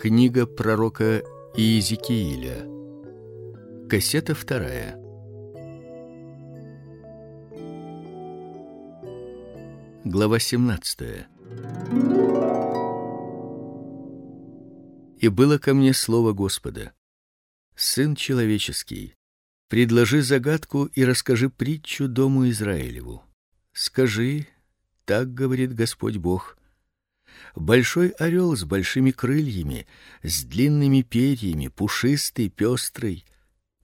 Книга пророка Иезекииля. Кассета вторая. Глава 17. И было ко мне слово Господа: Сын человеческий, предложи загадку и расскажи притчу дому Израилеву. Скажи: так говорит Господь Бог: большой орел с большими крыльями, с длинными перьями, пушистый, пестрый,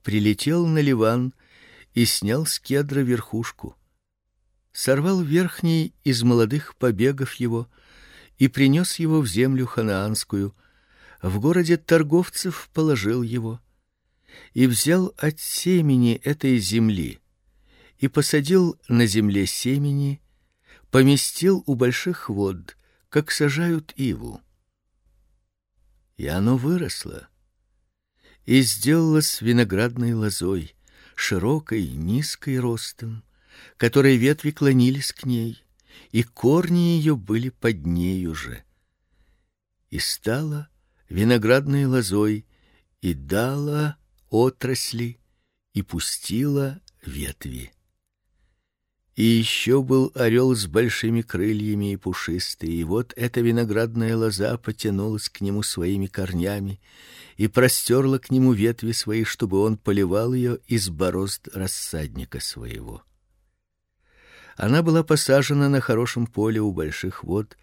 прилетел на Ливан и снял с кедра верхушку. Сорвал верхний из молодых побегов его и принес его в землю ханаанскую. В городе торговцев положил его и взял от семени этой земли и посадил на земле семени, поместил у больших вод как сажают иву. И оно выросло и сделалось виноградной лозой, широкой, низкой ростом, которой ветви клонились к ней, и корни ее были под ней уже. И стала виноградной лозой, и дала отрасли, и пустила ветви. И еще был орел с большими крыльями и пушистый, и вот эта виноградная лоза потянулась к нему своими корнями и простерла к нему ветви свои, чтобы он поливал ее из борозд рассадника своего. Она была посажена на хорошем поле у больших вод,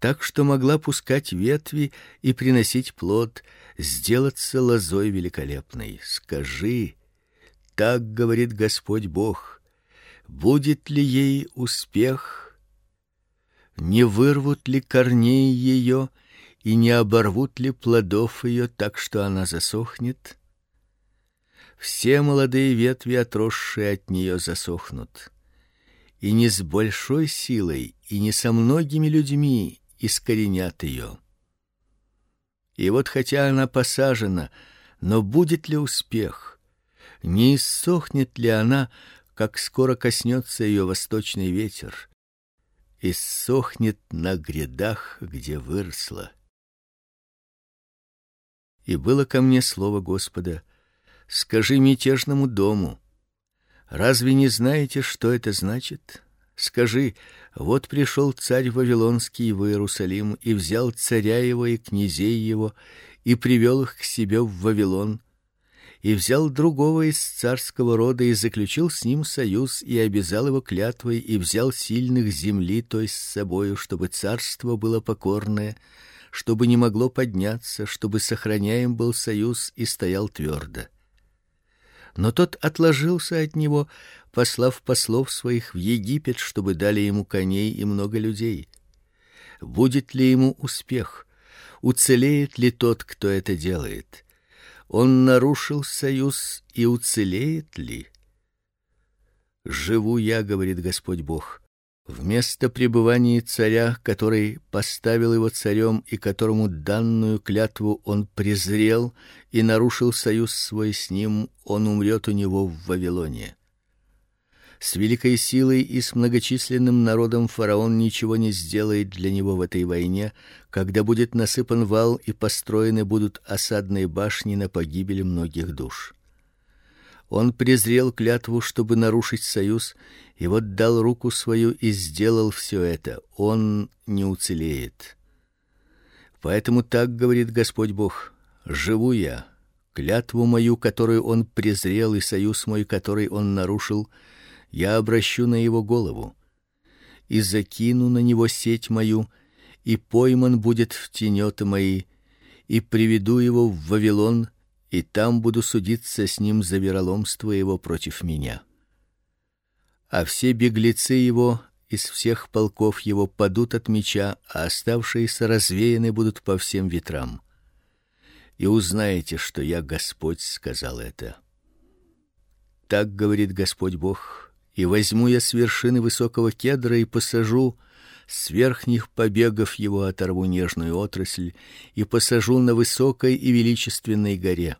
так что могла пускать ветви и приносить плод, сделаться лозой великолепной. Скажи: так говорит Господь Бог: будет ли ей успех, не вырвут ли корней ее и не оборвут ли плодов ее так, что она засохнет. Все молодые ветви, отросшие от нее, засохнут, и не с большой силой и не со многими людьми искоренят ее. И вот хотя она посажена, но будет ли успех? Не иссохнет ли она как скоро коснется ее восточный ветер и сохнет на грядах, где выросла. И было ко мне слово Господа: скажи мятежному дому: разве не знаете, что это значит? Скажи: вот пришел царь вавилонский в Иерусалим и взял царя его и князей его и привел их к себе в Вавилон и взял другого из царского рода и заключил с ним союз и обязал его клятвой и взял сильных земли той с собою, чтобы царство было покорное, чтобы не могло подняться, чтобы сохраняем был союз и стоял твердо. Но тот отложился от него, послав послов своих в Египет, чтобы дали ему коней и много людей. Будет ли ему успех? Уцелеет ли тот, кто это делает? Он нарушил союз и уцелеет ли? Живу я, говорит Господь Бог, вместо пребывания царя, который поставил его царем и которому данную клятву он презрел и нарушил союз свой с ним, он умрет у него в Вавилоне. С великой силой и с многочисленным народом фараон ничего не сделает для него в этой войне, когда будет насыпан вал и построены будут осадные башни на погибель многих душ. Он презрел клятву, чтобы нарушить союз, и вот дал руку свою и сделал все это. Он не уцелеет. Поэтому так говорит Господь Бог: живу я, клятву мою, которую он презрел, и союз мой, который он нарушил, я обращу на его голову и закину на него сеть мою, и пойман будет в тенеты мои, и приведу его в Вавилон, и там буду судиться с ним за вероломство его против меня. А все беглецы его из всех полков его падут от меча, а оставшиеся развеяны будут по всем ветрам. И узнаете, что я Господь сказал это. Так говорит Господь Бог: и возьму я с вершины высокого кедра и посажу с верхних побегов его оторву нежную отрасль и посажу на высокой и величественной горе.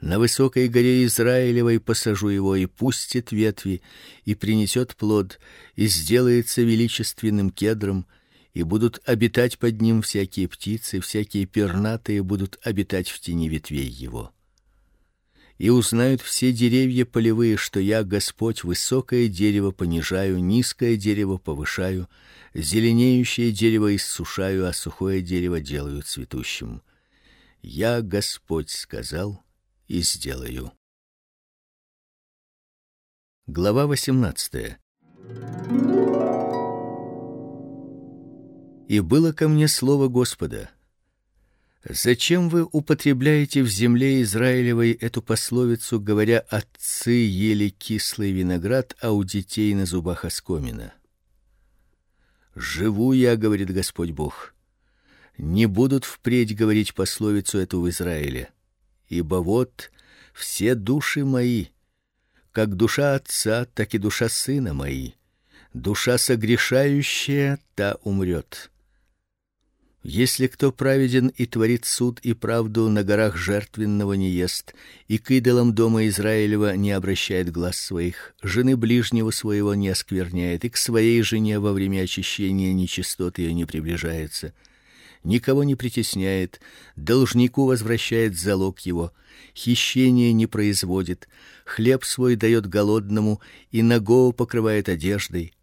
На высокой горе Израилевой посажу его и пустит ветви и принесет плод и сделается величественным кедром и будут обитать под ним всякие птицы, всякие пернатые будут обитать в тени ветвей его. И узнают все деревья полевые, что я Господь высокое дерево понижаю, низкое дерево повышаю, зеленеющее дерево иссушаю, а сухое дерево делаю цветущим. Я Господь сказал и сделаю. Глава 18. И было ко мне слово Господа: Зачем вы употребляете в земле Израилевой эту пословицу, говоря: отцы ели кислый виноград, а у детей на зубах оскомина? Живу я, говорит Господь Бог. Не будут впредь говорить пословицу эту в Израиле, ибо вот все души мои, как душа отца, так и душа сына мои, душа согрешающая та умрет. Если кто праведен и творит суд и правду на горах жертвенного не ест, и к идолам дома Израилева не обращает глаз своих, жены ближнего своего не оскверняет, и к своей жене во время очищения нечистот ее не приближается, никого не притесняет, должнику возвращает залог его, хищение не производит, хлеб свой дает голодному и нагого покрывает одеждой,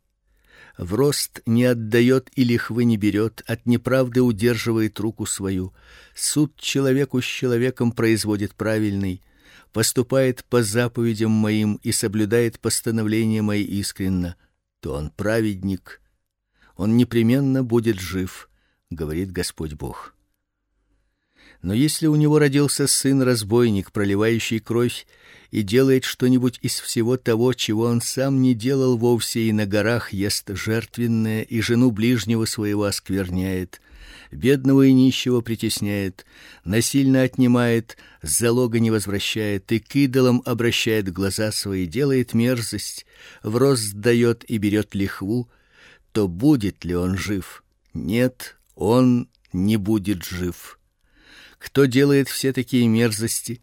в рост не отдает и лихвы не берет, от неправды удерживает руку свою. Суд человеку с человеком производит правильный, поступает по заповедям моим и соблюдает постановления мои искренно, то он праведник, он непременно будет жив, говорит Господь Бог. Но если у него родился сын разбойник, проливающий кровь, и делает что-нибудь из всего того, чего он сам не делал вовсе, и на горах ест жертвенное, и жену ближнего своего оскверняет, бедного и нищего притесняет, насильно отнимает, залога не возвращает и к идолам обращает глаза свои, делает мерзость, в рост дает и берет лихву, то будет ли он жив? Нет, он не будет жив. Кто делает все такие мерзости,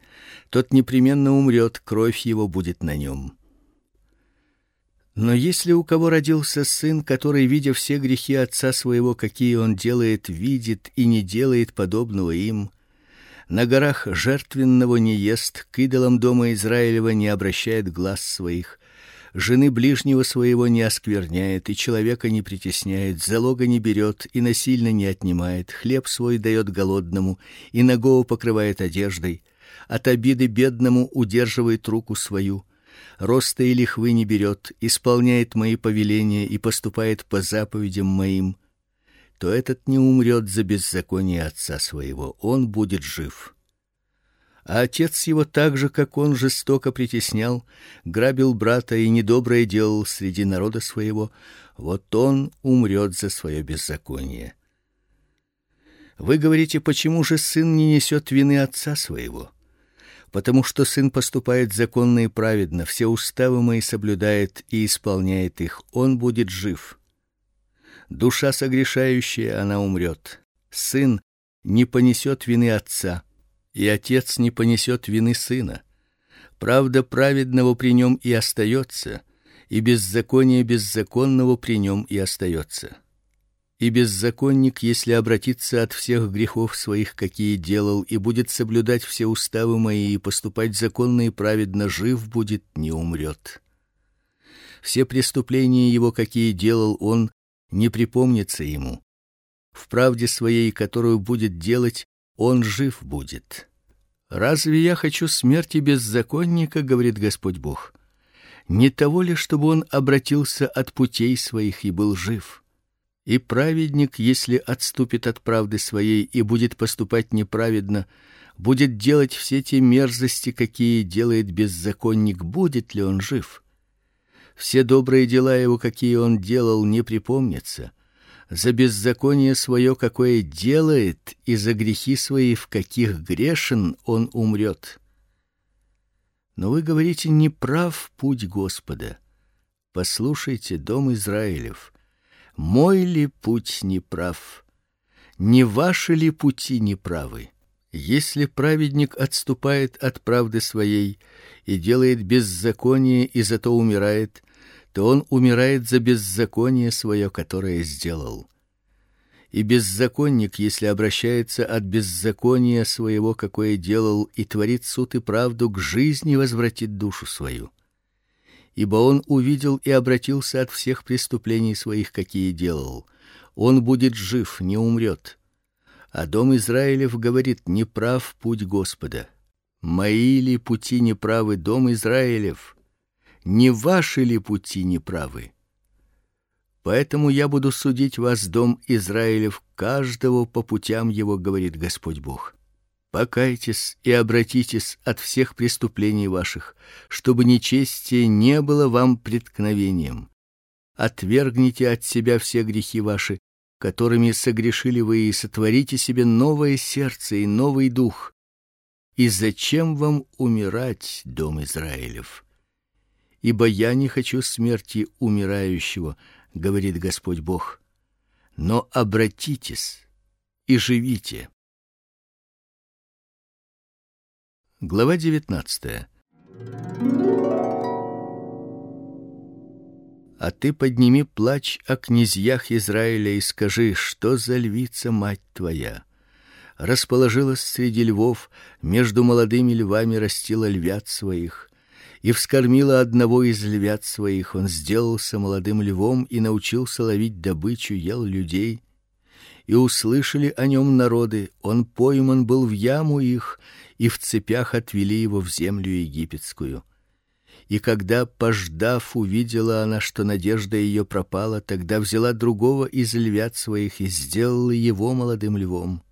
тот непременно умрет, кровь его будет на нем. Но если у кого родился сын, который, видя все грехи отца своего, какие он делает, видит и не делает подобного им, на горах жертвенного не ест, к идолам дома Израилева не обращает глаз своих, жены ближнего своего не оскверняет и человека не притесняет, залога не берет и насильно не отнимает, хлеб свой дает голодному и нагого покрывает одеждой, от обиды бедному удерживает руку свою, роста и лихвы не берет, исполняет мои повеления и поступает по заповедям моим, то этот не умрет за беззаконие отца своего, он будет жив а отец его так же, как он жестоко притеснял, грабил брата и недоброе делал среди народа своего, вот он умрет за свое беззаконие. Вы говорите, почему же сын не несет вины отца своего? Потому что сын поступает законно и праведно, все уставы мои соблюдает и исполняет их, он будет жив. Душа согрешающая, она умрет. Сын не понесет вины отца и отец не понесет вины сына. Правда праведного при нем и остается, и беззаконие беззаконного при нем и остается. И беззаконник, если обратится от всех грехов своих, какие делал, и будет соблюдать все уставы мои и поступать законно и праведно, жив будет, не умрет. Все преступления его, какие делал он, не припомнится ему. В правде своей, которую будет делать, он жив будет. Разве я хочу смерти беззаконника, говорит Господь Бог? Не того ли, чтобы он обратился от путей своих и был жив? И праведник, если отступит от правды своей и будет поступать неправедно, будет делать все те мерзости, какие делает беззаконник, будет ли он жив? Все добрые дела его, какие он делал, не припомнятся за беззаконие свое, какое делает, и за грехи свои, в каких грешен, он умрет. Но вы говорите, не прав путь Господа. Послушайте, дом Израилев, мой ли путь не прав? Не ваши ли пути не правы? Если праведник отступает от правды своей и делает беззаконие и зато умирает, то он умирает за беззаконие свое, которое сделал. И беззаконник, если обращается от беззакония своего, какое делал, и творит суд и правду, к жизни возвратит душу свою. Ибо он увидел и обратился от всех преступлений своих, какие делал. Он будет жив, не умрет. А дом Израилев говорит: неправ путь Господа. Мои ли пути неправы, дом Израилев? Не ваши ли пути неправы? Поэтому я буду судить вас, дом Израилев, каждого по путям его, говорит Господь Бог. Покайтесь и обратитесь от всех преступлений ваших, чтобы нечестие не было вам преткновением. Отвергните от себя все грехи ваши, которыми согрешили вы, и сотворите себе новое сердце и новый дух. И зачем вам умирать, дом Израилев? Ибо я не хочу смерти умирающего, говорит Господь Бог. Но обратитесь и живите. Глава 19. А ты подними плач о князьях Израиля и скажи, что за львица мать твоя расположилась среди львов, между молодыми львами растила львят своих и вскормила одного из львят своих. Он сделался молодым львом и научился ловить добычу, ел людей. И услышали о нем народы. Он пойман был в яму их, и в цепях отвели его в землю египетскую. И когда, пождав, увидела она, что надежда ее пропала, тогда взяла другого из львят своих и сделала его молодым львом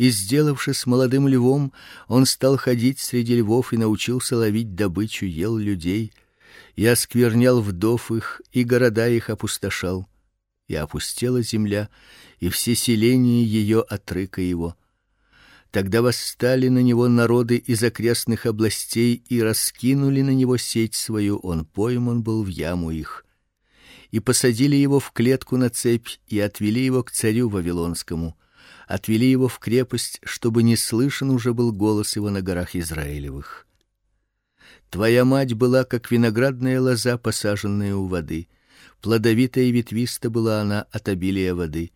и сделавшись молодым львом, он стал ходить среди львов и научился ловить добычу, ел людей и осквернял вдов их, и города их опустошал. И опустела земля, и все селения ее от рыка его. Тогда восстали на него народы из окрестных областей и раскинули на него сеть свою, он пойман был в яму их. И посадили его в клетку на цепь и отвели его к царю вавилонскому отвели его в крепость, чтобы не слышен уже был голос его на горах Израилевых. Твоя мать была как виноградная лоза, посаженная у воды, плодовитая и ветвиста была она от обилия воды,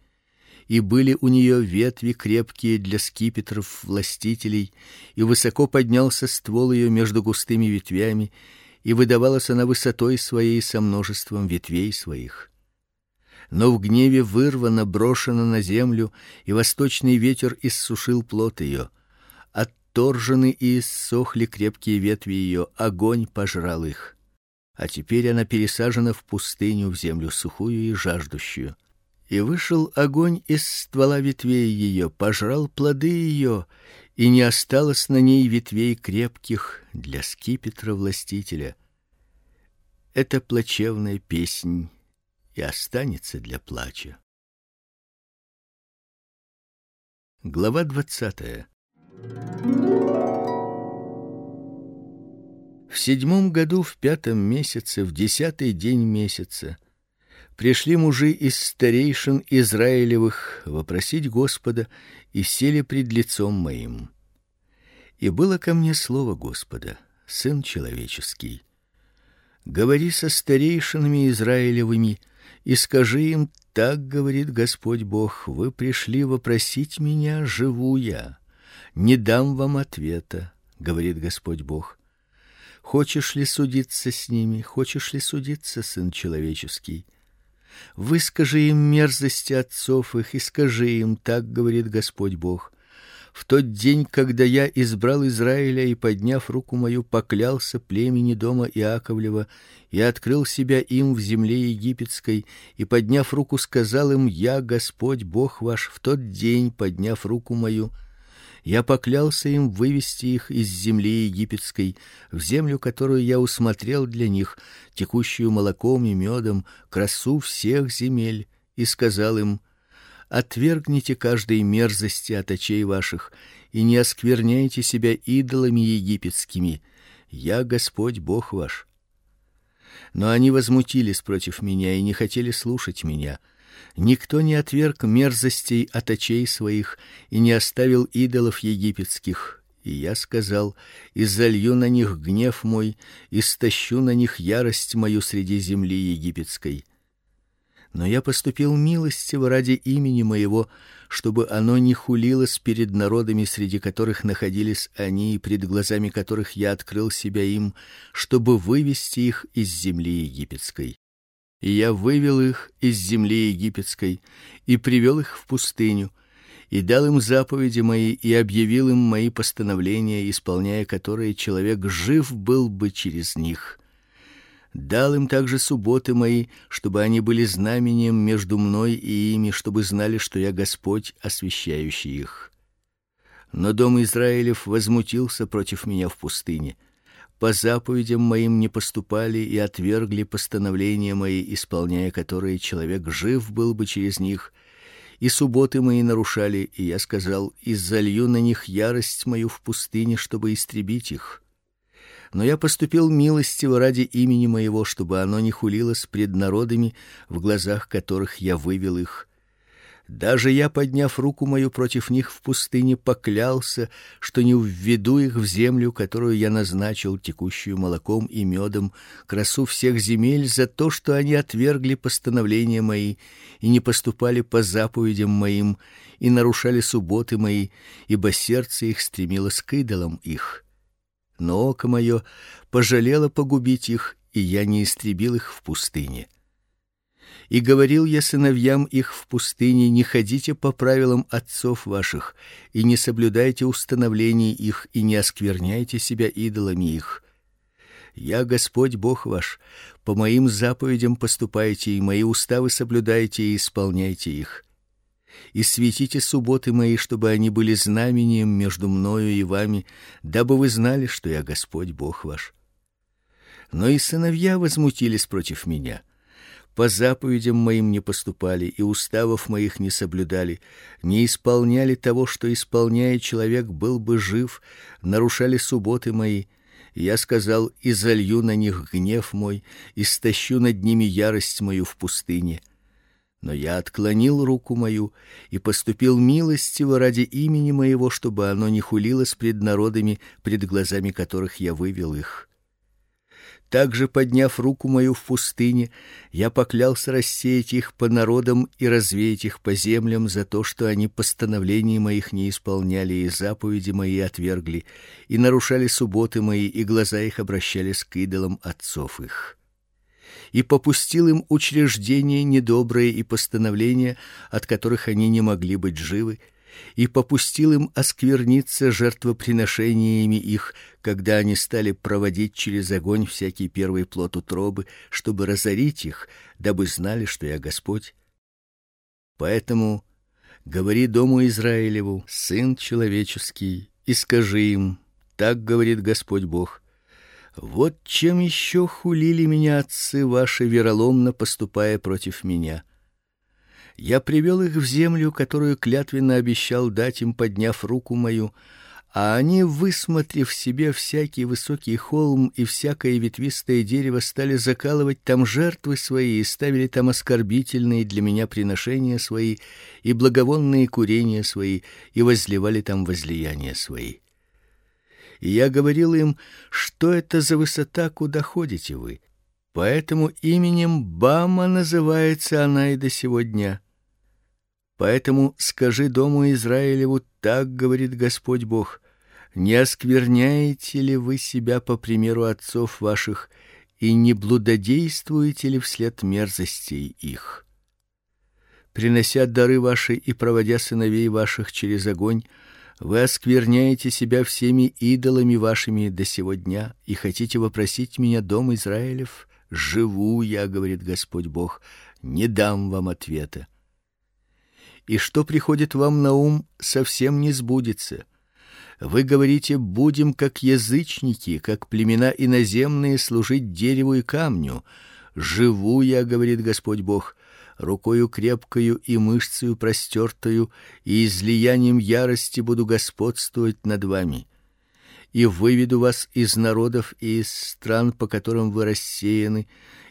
и были у нее ветви крепкие для скипетров властителей, и высоко поднялся ствол ее между густыми ветвями, и выдавалась она высотой своей со множеством ветвей своих но в гневе вырвана, брошена на землю, и восточный ветер иссушил плод ее. Отторжены и иссохли крепкие ветви ее, огонь пожрал их. А теперь она пересажена в пустыню, в землю сухую и жаждущую. И вышел огонь из ствола ветвей ее, пожрал плоды ее, и не осталось на ней ветвей крепких для скипетра властителя. Это плачевная песнь и останется для плача. Глава двадцатая. В седьмом году в пятом месяце, в десятый день месяца, пришли мужи из старейшин Израилевых вопросить Господа и сели пред лицом моим. И было ко мне слово Господа: сын человеческий, говори со старейшинами Израилевыми и скажи им: так говорит Господь Бог: вы пришли вопросить меня, живу я, не дам вам ответа, говорит Господь Бог. Хочешь ли судиться с ними, хочешь ли судиться, сын человеческий? Выскажи им мерзости отцов их и скажи им: так говорит Господь Бог в тот день, когда я избрал Израиля и подняв руку мою поклялся племени дома Иаковлева и открыл себя им в земле египетской и подняв руку сказал им: я Господь Бог ваш. В тот день, подняв руку мою, я поклялся им вывести их из земли египетской в землю, которую я усмотрел для них, текущую молоком и медом, красу всех земель, и сказал им: отвергните каждой мерзости от очей ваших и не оскверняйте себя идолами египетскими. Я Господь Бог ваш. Но они возмутились против меня и не хотели слушать меня. Никто не отверг мерзостей от очей своих и не оставил идолов египетских. И я сказал: "И залью на них гнев мой, и стащу на них ярость мою среди земли египетской". Но я поступил милостиво ради имени моего, чтобы оно не хулилось перед народами, среди которых находились они и пред глазами которых я открыл себя им, чтобы вывести их из земли египетской. И я вывел их из земли египетской и привел их в пустыню, и дал им заповеди мои и объявил им мои постановления, исполняя которые человек жив был бы через них дал им также субботы мои, чтобы они были знамением между мной и ими, чтобы знали, что я Господь, освящающий их. Но дом Израилев возмутился против меня в пустыне. По заповедям моим не поступали и отвергли постановления мои, исполняя которые человек жив был бы через них. И субботы мои нарушали, и я сказал: "Изолью на них ярость мою в пустыне, чтобы истребить их" но я поступил милостиво ради имени моего, чтобы оно не хулилось пред народами, в глазах которых я вывел их. Даже я, подняв руку мою против них в пустыне, поклялся, что не введу их в землю, которую я назначил, текущую молоком и медом, красу всех земель за то, что они отвергли постановления мои и не поступали по заповедям моим и нарушали субботы мои, ибо сердце их стремилось к идолам их но око мое пожалело погубить их, и я не истребил их в пустыне. И говорил я сыновьям их в пустыне: не ходите по правилам отцов ваших и не соблюдайте установлений их и не оскверняйте себя идолами их. Я Господь Бог ваш, по моим заповедям поступайте и мои уставы соблюдайте и исполняйте их и светите субботы мои, чтобы они были знамением между мною и вами, дабы вы знали, что я Господь Бог ваш. Но и сыновья возмутились против меня. По заповедям моим не поступали и уставов моих не соблюдали, не исполняли того, что исполняя человек был бы жив, нарушали субботы мои. Я сказал: "И залью на них гнев мой, и над ними ярость мою в пустыне" но я отклонил руку мою и поступил милостиво ради имени моего, чтобы оно не хулилось пред народами, пред глазами которых я вывел их. Также подняв руку мою в пустыне, я поклялся рассеять их по народам и развеять их по землям за то, что они постановлений моих не исполняли и заповеди мои отвергли, и нарушали субботы мои, и глаза их обращались к идолам отцов их и попустил им учреждения недобрые и постановления, от которых они не могли быть живы, и попустил им оскверниться жертвоприношениями их, когда они стали проводить через огонь всякий первый плод утробы, чтобы разорить их, дабы знали, что я Господь. Поэтому говори дому Израилеву, сын человеческий, и скажи им: так говорит Господь Бог: вот чем еще хулили меня отцы ваши вероломно поступая против меня. Я привел их в землю, которую клятвенно обещал дать им, подняв руку мою, а они, высмотрев себе всякий высокий холм и всякое ветвистое дерево, стали закалывать там жертвы свои и ставили там оскорбительные для меня приношения свои и благовонные курения свои и возливали там возлияния свои. И я говорил им, что это за высота, куда ходите вы. Поэтому именем Бама называется она и до сего дня. Поэтому скажи дому Израилеву: так говорит Господь Бог: не оскверняете ли вы себя по примеру отцов ваших и не блудодействуете ли вслед мерзостей их? Принося дары ваши и проводя сыновей ваших через огонь, вы оскверняете себя всеми идолами вашими до сего дня и хотите вопросить меня, дом Израилев, живу я, говорит Господь Бог, не дам вам ответа. И что приходит вам на ум, совсем не сбудется. Вы говорите: будем как язычники, как племена иноземные служить дереву и камню. Живу я, говорит Господь Бог, рукою крепкою и мышцей простертою, и излиянием ярости буду господствовать над вами. И выведу вас из народов и из стран, по которым вы рассеяны,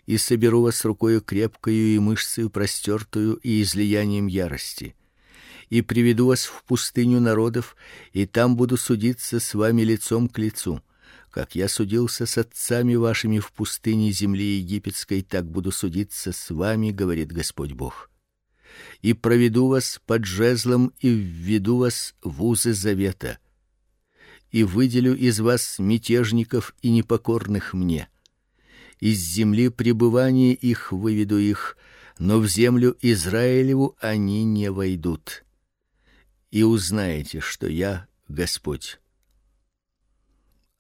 и соберу вас рукою крепкою и мышцей простертую и излиянием ярости. И приведу вас в пустыню народов, и там буду судиться с вами лицом к лицу как я судился с отцами вашими в пустыне земли египетской, так буду судиться с вами, говорит Господь Бог. И проведу вас под жезлом и введу вас в узы завета. И выделю из вас мятежников и непокорных мне. Из земли пребывания их выведу их, но в землю Израилеву они не войдут. И узнаете, что я Господь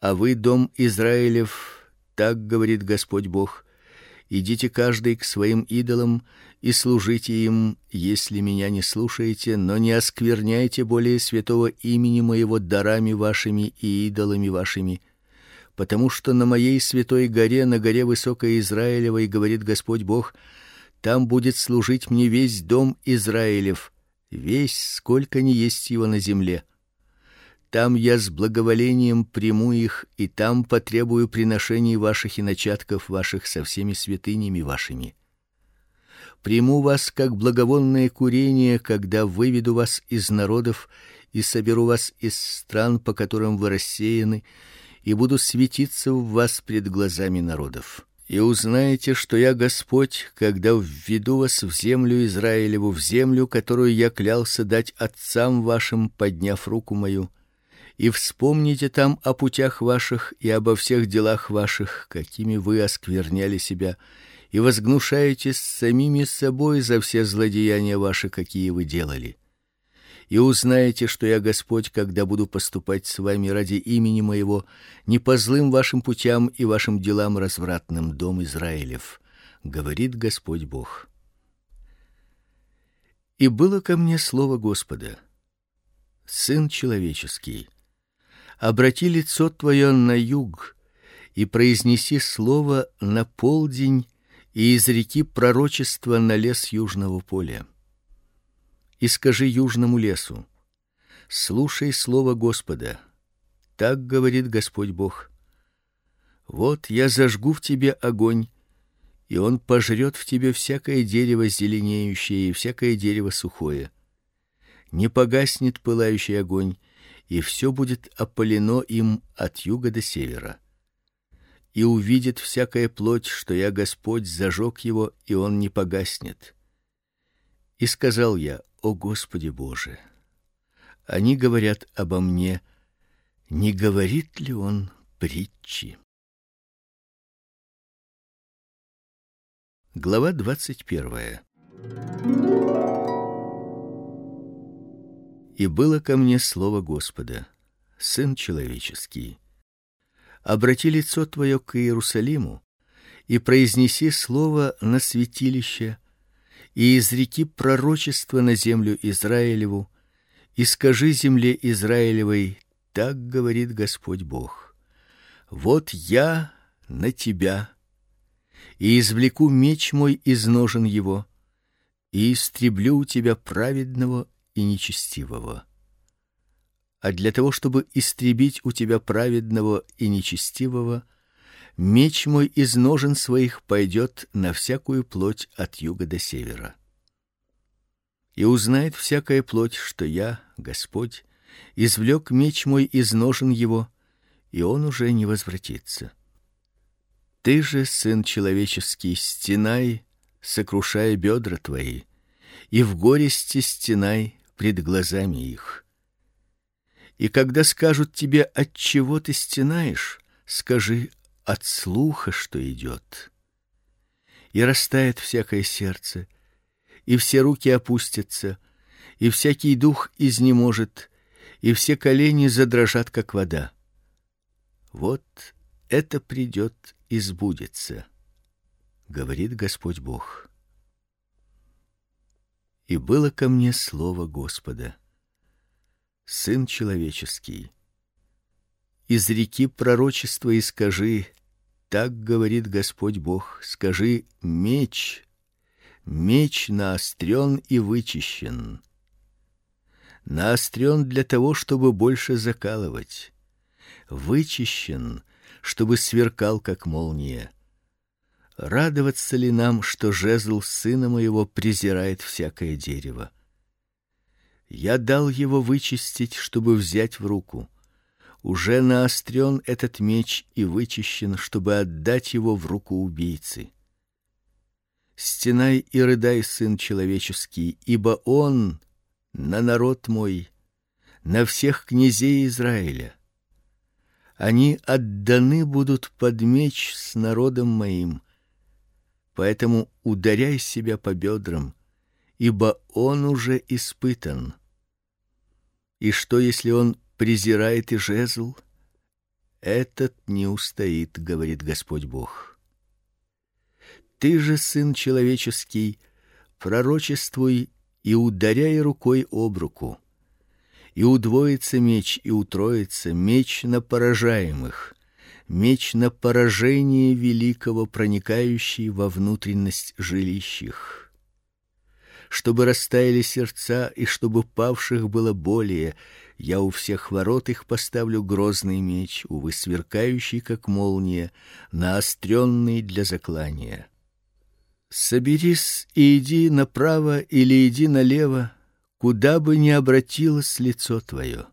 а вы, дом Израилев, так говорит Господь Бог: идите каждый к своим идолам и служите им, если меня не слушаете, но не оскверняйте более святого имени моего дарами вашими и идолами вашими, потому что на моей святой горе, на горе высокой Израилевой, говорит Господь Бог, там будет служить мне весь дом Израилев, весь сколько ни есть его на земле там я с благоволением приму их, и там потребую приношений ваших и начатков ваших со всеми святынями вашими. Приму вас как благовонное курение, когда выведу вас из народов и соберу вас из стран, по которым вы рассеяны, и буду светиться в вас пред глазами народов. И узнаете, что я Господь, когда введу вас в землю Израилеву, в землю, которую я клялся дать отцам вашим, подняв руку мою и вспомните там о путях ваших и обо всех делах ваших, какими вы оскверняли себя, и возгнушаетесь самими собой за все злодеяния ваши, какие вы делали. И узнаете, что я Господь, когда буду поступать с вами ради имени моего, не по злым вашим путям и вашим делам развратным, дом Израилев, говорит Господь Бог. И было ко мне слово Господа: Сын человеческий, обрати лицо твое на юг и произнеси слово на полдень и изреки пророчество на лес южного поля. И скажи южному лесу: слушай слово Господа. Так говорит Господь Бог: вот я зажгу в тебе огонь, и он пожрет в тебе всякое дерево зеленеющее и всякое дерево сухое. Не погаснет пылающий огонь, и все будет опалено им от юга до севера. И увидит всякая плоть, что я Господь зажег его, и он не погаснет. И сказал я: О Господи Боже, они говорят обо мне, не говорит ли он притчи? Глава двадцать первая. И было ко мне слово Господа: сын человеческий, обрати лицо твое к Иерусалиму и произнеси слово на святилище и изреки пророчество на землю Израилеву и скажи земле Израилевой: так говорит Господь Бог: вот я на тебя и извлеку меч мой из ножен его и истреблю у тебя праведного и нечестивого. А для того, чтобы истребить у тебя праведного и нечестивого, меч мой из ножен своих пойдет на всякую плоть от юга до севера. И узнает всякая плоть, что я, Господь, извлек меч мой из ножен его, и он уже не возвратится. Ты же, сын человеческий, стенай, сокрушая бедра твои, и в горести стенай, пред глазами их. И когда скажут тебе, от чего ты стенаешь, скажи от слуха, что идет. И растает всякое сердце, и все руки опустятся, и всякий дух изнеможет, и все колени задрожат как вода. Вот это придет и сбудется, говорит Господь Бог и было ко мне слово Господа: Сын человеческий, из реки пророчества и скажи: так говорит Господь Бог, скажи: меч, меч наострен и вычищен. Наострен для того, чтобы больше закалывать, вычищен, чтобы сверкал как молния радоваться ли нам, что жезл сына моего презирает всякое дерево? Я дал его вычистить, чтобы взять в руку. Уже наострен этот меч и вычищен, чтобы отдать его в руку убийцы. Стенай и рыдай, сын человеческий, ибо он на народ мой, на всех князей Израиля. Они отданы будут под меч с народом моим. Поэтому ударяй себя по бедрам, ибо он уже испытан. И что, если он презирает и жезл? Этот не устоит, говорит Господь Бог. Ты же, сын человеческий, пророчествуй и ударяй рукой об руку. И удвоится меч, и утроится меч на поражаемых, меч на поражение великого, проникающий во внутренность жилищих. Чтобы растаяли сердца и чтобы павших было более, я у всех ворот их поставлю грозный меч, увы, сверкающий как молния, наостренный для заклания. Соберись и иди направо или иди налево, куда бы ни обратилось лицо твое.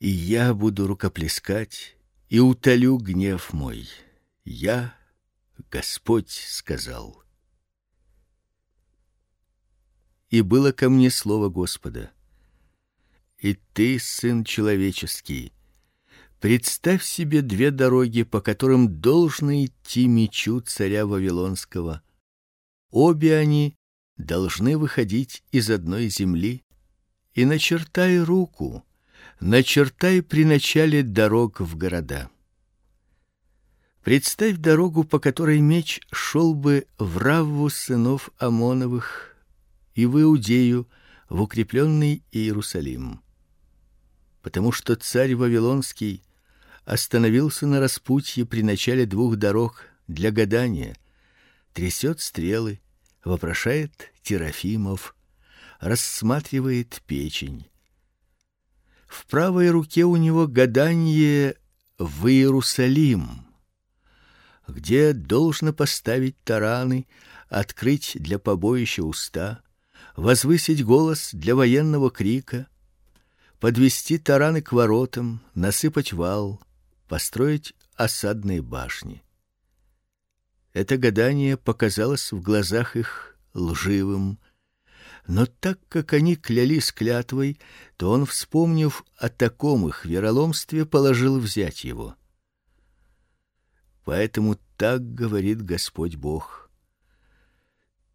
И я буду рукоплескать и утолю гнев мой. Я, Господь, сказал. И было ко мне слово Господа: И ты, сын человеческий, Представь себе две дороги, по которым должны идти мечу царя вавилонского. Обе они должны выходить из одной земли. И начертай руку, начертай при начале дорог в города. Представь дорогу, по которой меч шел бы в Равву сынов Амоновых и в Иудею, в укрепленный Иерусалим. Потому что царь вавилонский остановился на распутье при начале двух дорог для гадания, трясет стрелы, вопрошает Терафимов, рассматривает печень. В правой руке у него гадание в Иерусалим, где должно поставить тараны, открыть для побоища уста, возвысить голос для военного крика, подвести тараны к воротам, насыпать вал, построить осадные башни. Это гадание показалось в глазах их лживым, но так как они клялись клятвой, то он, вспомнив о таком их вероломстве, положил взять его. Поэтому так говорит Господь Бог: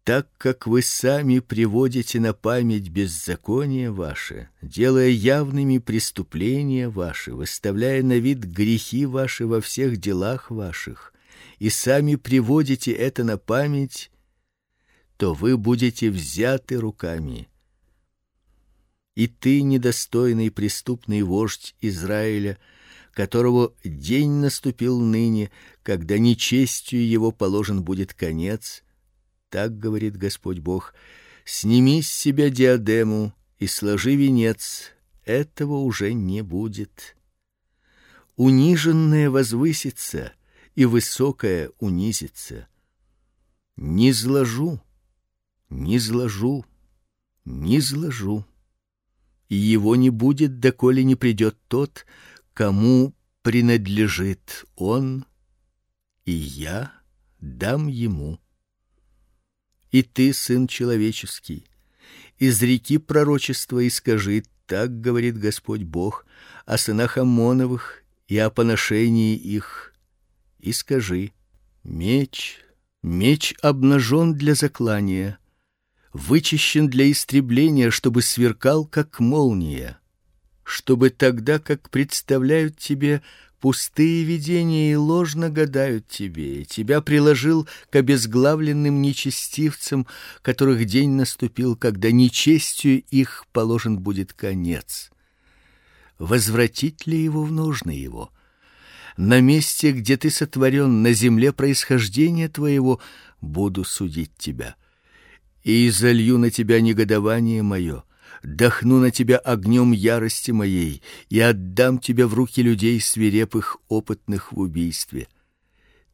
так как вы сами приводите на память беззаконие ваше, делая явными преступления ваши, выставляя на вид грехи ваши во всех делах ваших, и сами приводите это на память, то вы будете взяты руками. И ты, недостойный преступный вождь Израиля, которого день наступил ныне, когда нечестью его положен будет конец, так говорит Господь Бог: сними с себя диадему и сложи венец. Этого уже не будет. Униженное возвысится, и высокое унизится. Не зложу, не зложу, не зложу. И его не будет, доколе не придет тот, кому принадлежит он, и я дам ему и ты, сын человеческий, изреки пророчество и скажи: так говорит Господь Бог о сынах Амоновых и о поношении их. И скажи: меч, меч обнажен для заклания, вычищен для истребления, чтобы сверкал как молния, чтобы тогда, как представляют тебе Пустые видения и ложно гадают тебе, тебя приложил к обезглавленным нечестивцам, которых день наступил, когда нечестию их положен будет конец. Возвратить ли его в ножны его? На месте, где ты сотворен, на земле происхождения твоего, буду судить тебя. И залью на тебя негодование мое, дохну на тебя огнем ярости моей и отдам тебя в руки людей свирепых, опытных в убийстве.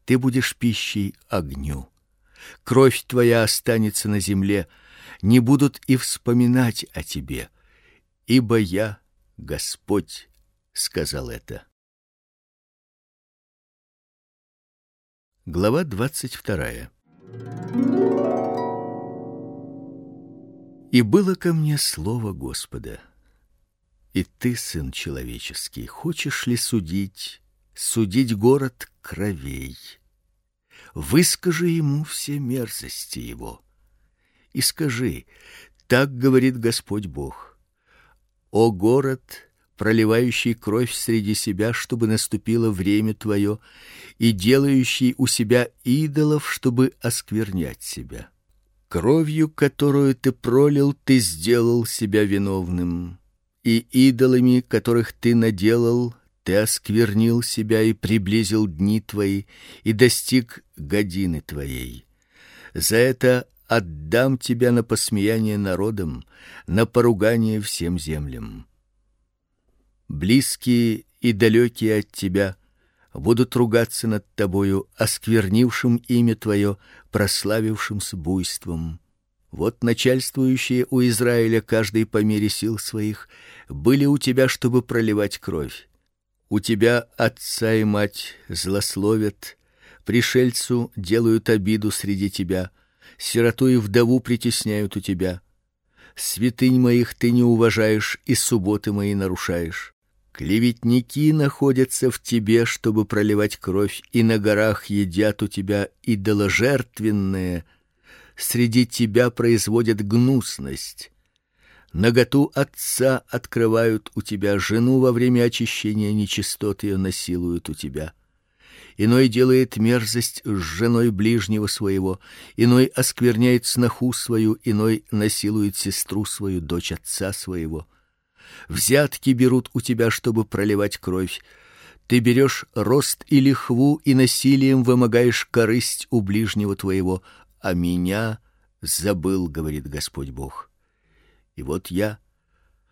Ты будешь пищей огню. Кровь твоя останется на земле, не будут и вспоминать о тебе, ибо я Господь сказал это. Глава двадцать вторая. И было ко мне слово Господа: И ты, сын человеческий, хочешь ли судить, судить город кровей? Выскажи ему все мерзости его. И скажи: так говорит Господь Бог: О город, проливающий кровь среди себя, чтобы наступило время твое, и делающий у себя идолов, чтобы осквернять себя. Кровью, которую ты пролил, ты сделал себя виновным, и идолами, которых ты наделал, ты осквернил себя и приблизил дни твои и достиг годины твоей. За это отдам тебя на посмеяние народам, на поругание всем землям. Близкие и далекие от тебя будут ругаться над тобою, осквернившим имя твое, прославившим с буйством. Вот начальствующие у Израиля каждый по мере сил своих были у тебя, чтобы проливать кровь. У тебя отца и мать злословят, пришельцу делают обиду среди тебя, сироту и вдову притесняют у тебя. Святынь моих ты не уважаешь и субботы мои нарушаешь. Клеветники находятся в тебе, чтобы проливать кровь, и на горах едят у тебя идоложертвенное. Среди тебя производят гнусность. Наготу отца открывают у тебя, жену во время очищения нечистот ее насилуют у тебя. Иной делает мерзость с женой ближнего своего, иной оскверняет сноху свою, иной насилует сестру свою, дочь отца своего взятки берут у тебя, чтобы проливать кровь. Ты берешь рост и лихву и насилием вымогаешь корысть у ближнего твоего, а меня забыл, говорит Господь Бог. И вот я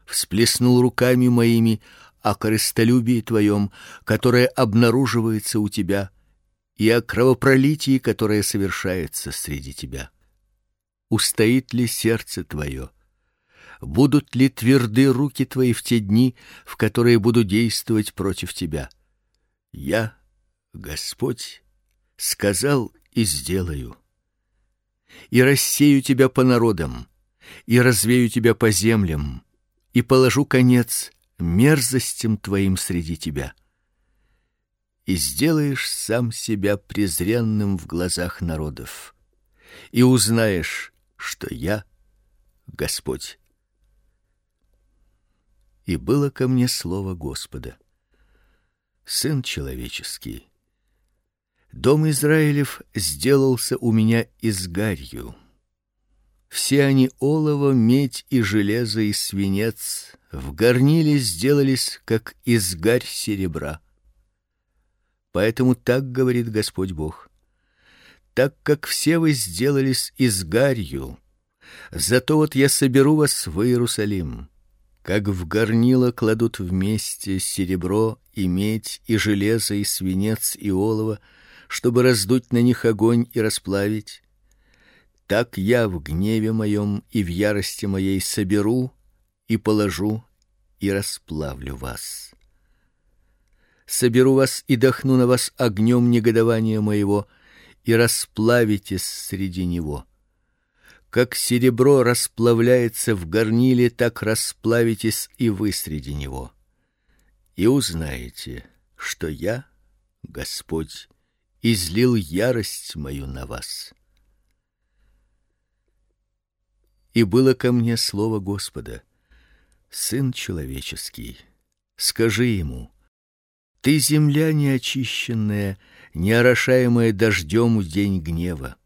всплеснул руками моими о корыстолюбии твоем, которое обнаруживается у тебя, и о кровопролитии, которое совершается среди тебя. Устоит ли сердце твое? Будут ли тверды руки твои в те дни, в которые буду действовать против тебя. Я, Господь, сказал и сделаю. И рассею тебя по народам, и развею тебя по землям, и положу конец мерзостям твоим среди тебя. И сделаешь сам себя презренным в глазах народов, и узнаешь, что я Господь и было ко мне слово Господа: Сын человеческий, дом Израилев сделался у меня изгарью. Все они олово, медь и железо и свинец в горниле сделались как изгарь серебра. Поэтому так говорит Господь Бог: так как все вы сделались изгарью, зато вот я соберу вас в Иерусалим как в горнило кладут вместе серебро и медь и железо и свинец и олово, чтобы раздуть на них огонь и расплавить, так я в гневе моем и в ярости моей соберу и положу и расплавлю вас. Соберу вас и дохну на вас огнем негодования моего, и расплавитесь среди него как серебро расплавляется в горниле, так расплавитесь и вы среди него. И узнаете, что я, Господь, излил ярость мою на вас. И было ко мне слово Господа: Сын человеческий, скажи ему: Ты земля неочищенная, не орошаемая дождем в день гнева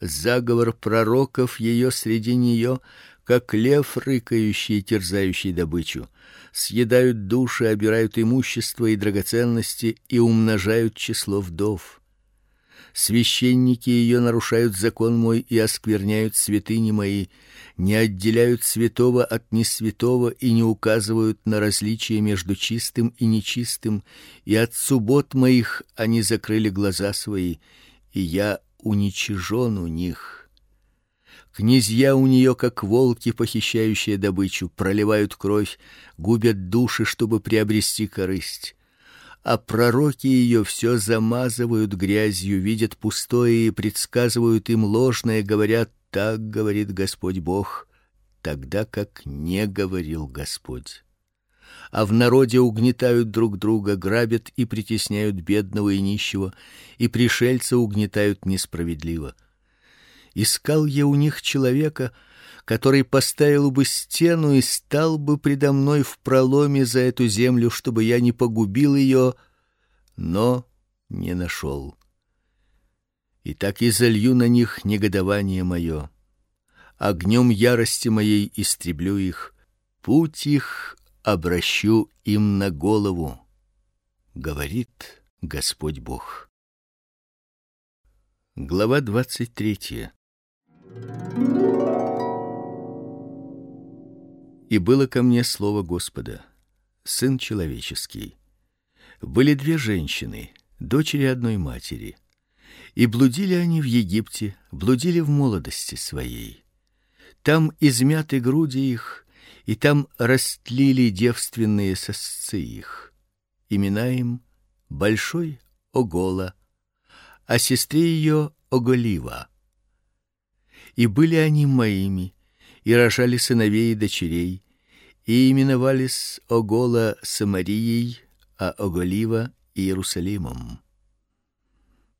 заговор пророков ее среди нее, как лев рыкающий, терзающий добычу, съедают души, обирают имущество и драгоценности и умножают число вдов. Священники ее нарушают закон мой и оскверняют святыни мои, не отделяют святого от несвятого и не указывают на различие между чистым и нечистым, и от суббот моих они закрыли глаза свои, и я уничижен у них. Князья у нее как волки, похищающие добычу, проливают кровь, губят души, чтобы приобрести корысть. А пророки ее все замазывают грязью, видят пустое и предсказывают им ложное, говорят: так говорит Господь Бог, тогда как не говорил Господь. А в народе угнетают друг друга, грабят и притесняют бедного и нищего, и пришельца угнетают несправедливо искал я у них человека, который поставил бы стену и стал бы предо мной в проломе за эту землю, чтобы я не погубил ее, но не нашел. И так и залью на них негодование мое. Огнем ярости моей истреблю их, путь их обращу им на голову, говорит Господь Бог. Глава двадцать третья. И было ко мне слово Господа: сын человеческий. Были две женщины, дочери одной матери. И блудили они в Египте, блудили в молодости своей. Там измяты груди их, и там растлили девственные сосцы их. Имена им большой Огола, а сестре ее Оголива и были они моими, и рожали сыновей и дочерей, и именовались Огола Самарией, а Оголива Иерусалимом.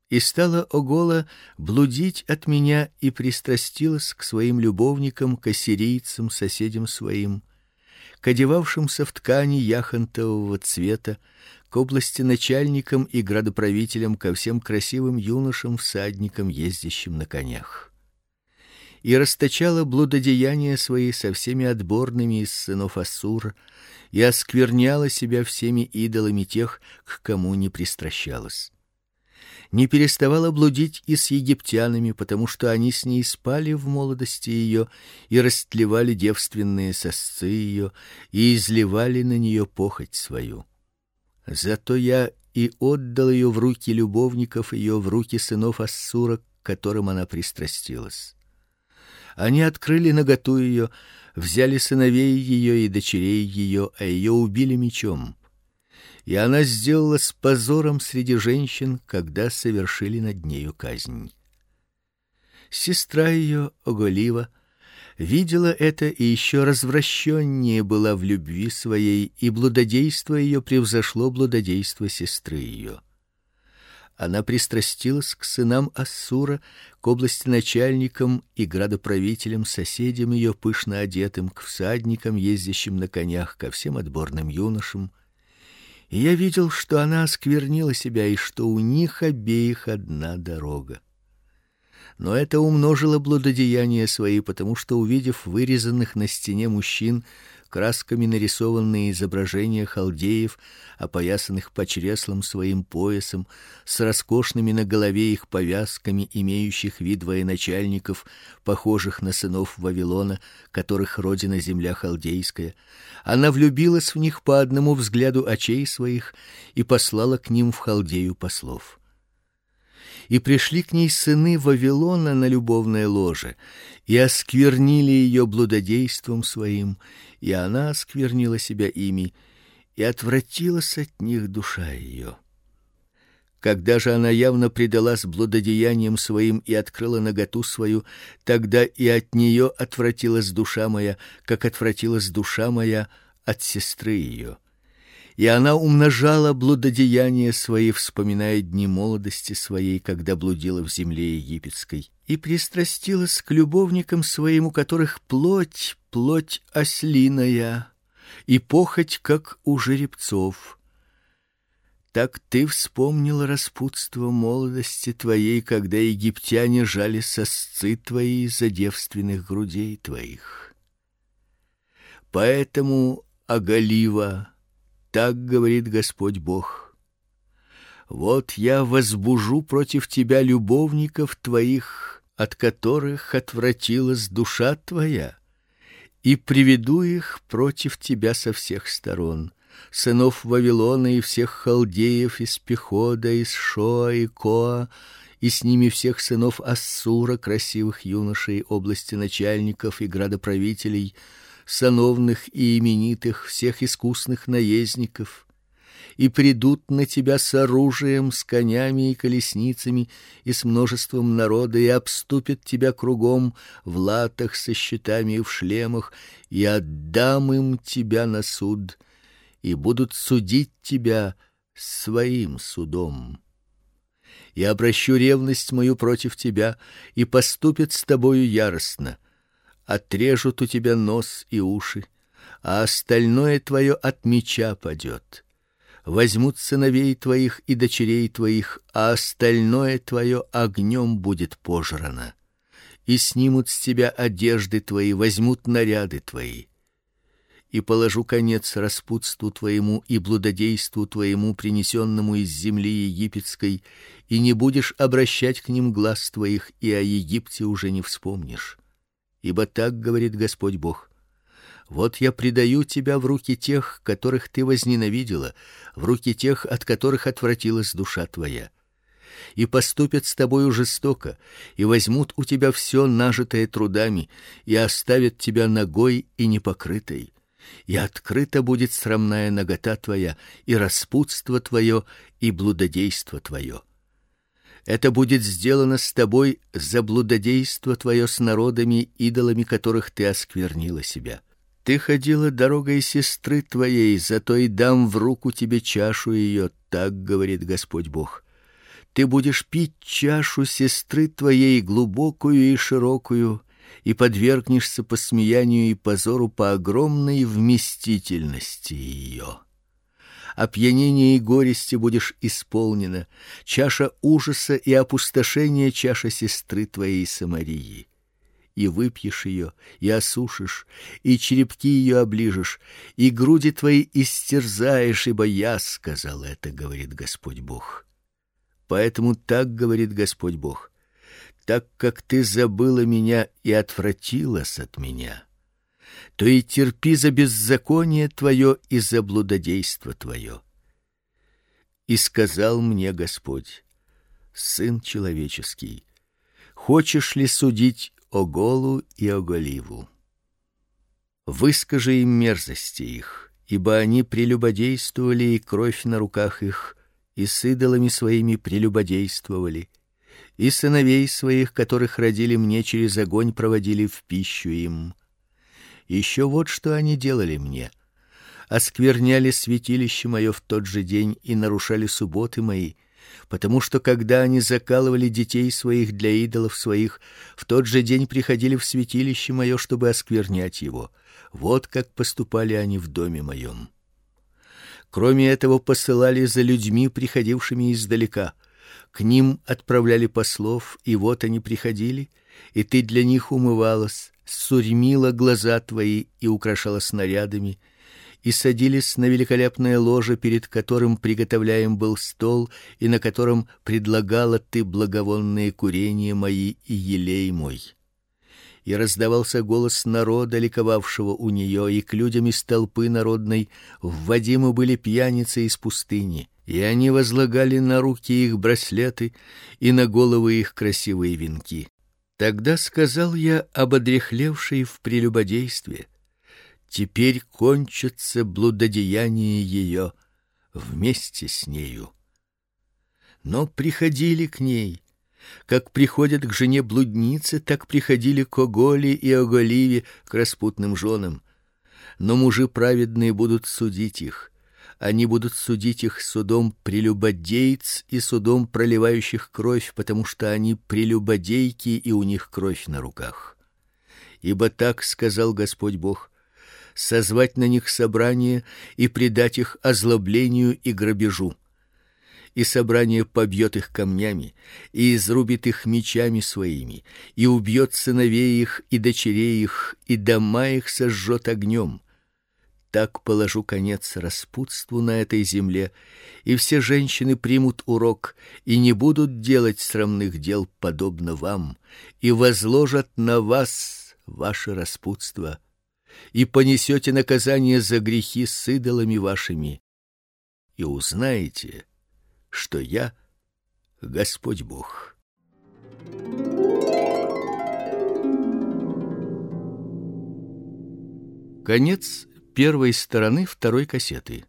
И стала Огола блудить от меня и пристрастилась к своим любовникам, к ассирийцам, соседям своим, к одевавшимся в ткани яхонтового цвета, к области начальникам и градоправителям, ко всем красивым юношам, всадникам, ездящим на конях и расточала блудодеяния свои со всеми отборными из сынов Ассур и оскверняла себя всеми идолами тех, к кому не пристращалась. Не переставала блудить и с египтянами, потому что они с ней спали в молодости ее и растлевали девственные сосцы ее и изливали на нее похоть свою. Зато я и отдал ее в руки любовников ее, в руки сынов Ассура, к которым она пристрастилась. Они открыли наготу ее, взяли сыновей ее и дочерей ее, а ее убили мечом. И она сделала с позором среди женщин, когда совершили над нею казнь. Сестра ее Оголива видела это и еще развращеннее была в любви своей, и блудодейство ее превзошло блудодейство сестры ее она пристрастилась к сынам Ассура, к области начальникам и градоправителям, соседям ее пышно одетым, к всадникам, ездящим на конях, ко всем отборным юношам. И я видел, что она осквернила себя и что у них обеих одна дорога. Но это умножило блудодеяния свои, потому что увидев вырезанных на стене мужчин, красками нарисованные изображения халдеев, опоясанных по чреслам своим поясом, с роскошными на голове их повязками, имеющих вид военачальников, похожих на сынов Вавилона, которых родина земля халдейская. Она влюбилась в них по одному взгляду очей своих и послала к ним в Халдею послов и пришли к ней сыны Вавилона на любовное ложе, и осквернили ее блудодейством своим, и она осквернила себя ими, и отвратилась от них душа ее. Когда же она явно предалась блудодеяниям своим и открыла наготу свою, тогда и от нее отвратилась душа моя, как отвратилась душа моя от сестры ее и она умножала блудодеяния свои, вспоминая дни молодости своей, когда блудила в земле египетской, и пристрастилась к любовникам своим, у которых плоть плоть ослиная, и похоть как у жеребцов. Так ты вспомнила распутство молодости твоей, когда египтяне жали сосцы твои за девственных грудей твоих. Поэтому оголива так говорит Господь Бог. Вот я возбужу против тебя любовников твоих, от которых отвратилась душа твоя, и приведу их против тебя со всех сторон, сынов Вавилона и всех халдеев из Пехода, из Шоа и Коа, и с ними всех сынов Ассура, красивых юношей, области начальников и градоправителей, сановных и именитых, всех искусных наездников, и придут на тебя с оружием, с конями и колесницами и с множеством народа и обступят тебя кругом в латах со щитами и в шлемах, и отдам им тебя на суд, и будут судить тебя своим судом. И обращу ревность мою против тебя, и поступят с тобою яростно. Отрежут у тебя нос и уши, а остальное твое от меча падет возьмут сыновей твоих и дочерей твоих, а остальное твое огнем будет пожрано. И снимут с тебя одежды твои, возьмут наряды твои. И положу конец распутству твоему и блудодейству твоему, принесенному из земли египетской, и не будешь обращать к ним глаз твоих, и о Египте уже не вспомнишь. Ибо так говорит Господь Бог: вот я предаю тебя в руки тех, которых ты возненавидела, в руки тех, от которых отвратилась душа твоя. И поступят с тобою жестоко, и возьмут у тебя все нажитое трудами, и оставят тебя нагой и непокрытой. И открыта будет срамная нагота твоя, и распутство твое, и блудодейство твое. Это будет сделано с тобой за блудодейство твое с народами, идолами которых ты осквернила себя. Ты ходила дорогой сестры твоей, зато и дам в руку тебе чашу ее, так говорит Господь Бог. Ты будешь пить чашу сестры твоей глубокую и широкую, и подвергнешься посмеянию и позору по огромной вместительности ее. Опьянение и горести будешь исполнена, чаша ужаса и опустошения чаша сестры твоей Самарии и выпьешь ее, и осушишь, и черепки ее оближешь, и груди твои истерзаешь, ибо я сказал это, говорит Господь Бог. Поэтому так говорит Господь Бог: так как ты забыла меня и отвратилась от меня, то и терпи за беззаконие твое и за блудодейство твое. И сказал мне Господь: сын человеческий, хочешь ли судить Оголу и Оголиву. Выскажи им мерзости их, ибо они прелюбодействовали, и кровь на руках их, и с своими прелюбодействовали, и сыновей своих, которых родили мне через огонь, проводили в пищу им. Еще вот что они делали мне: оскверняли святилище мое в тот же день и нарушали субботы мои потому что когда они закалывали детей своих для идолов своих, в тот же день приходили в святилище мое, чтобы осквернять его. Вот как поступали они в доме моем. Кроме этого посылали за людьми, приходившими издалека. К ним отправляли послов, и вот они приходили, и ты для них умывалась, сурьмила глаза твои и украшала снарядами, и садились на великолепное ложе, перед которым приготовляем был стол, и на котором предлагала ты благовонные курения мои и елей мой. И раздавался голос народа, ликовавшего у нее, и к людям из толпы народной вводимы были пьяницы из пустыни, и они возлагали на руки их браслеты и на головы их красивые венки. Тогда сказал я об одрехлевшей в прелюбодействе, теперь кончится блудодеяние ее вместе с нею. Но приходили к ней, как приходят к жене блудницы, так приходили к Оголе и Оголиве, к распутным женам. Но мужи праведные будут судить их. Они будут судить их судом прелюбодейц и судом проливающих кровь, потому что они прелюбодейки и у них кровь на руках. Ибо так сказал Господь Бог: созвать на них собрание и предать их озлоблению и грабежу. И собрание побьет их камнями и изрубит их мечами своими, и убьет сыновей их и дочерей их, и дома их сожжет огнем. Так положу конец распутству на этой земле, и все женщины примут урок и не будут делать срамных дел подобно вам, и возложат на вас ваше распутство и понесете наказание за грехи с идолами вашими, и узнаете, что я Господь Бог. Конец первой стороны второй кассеты.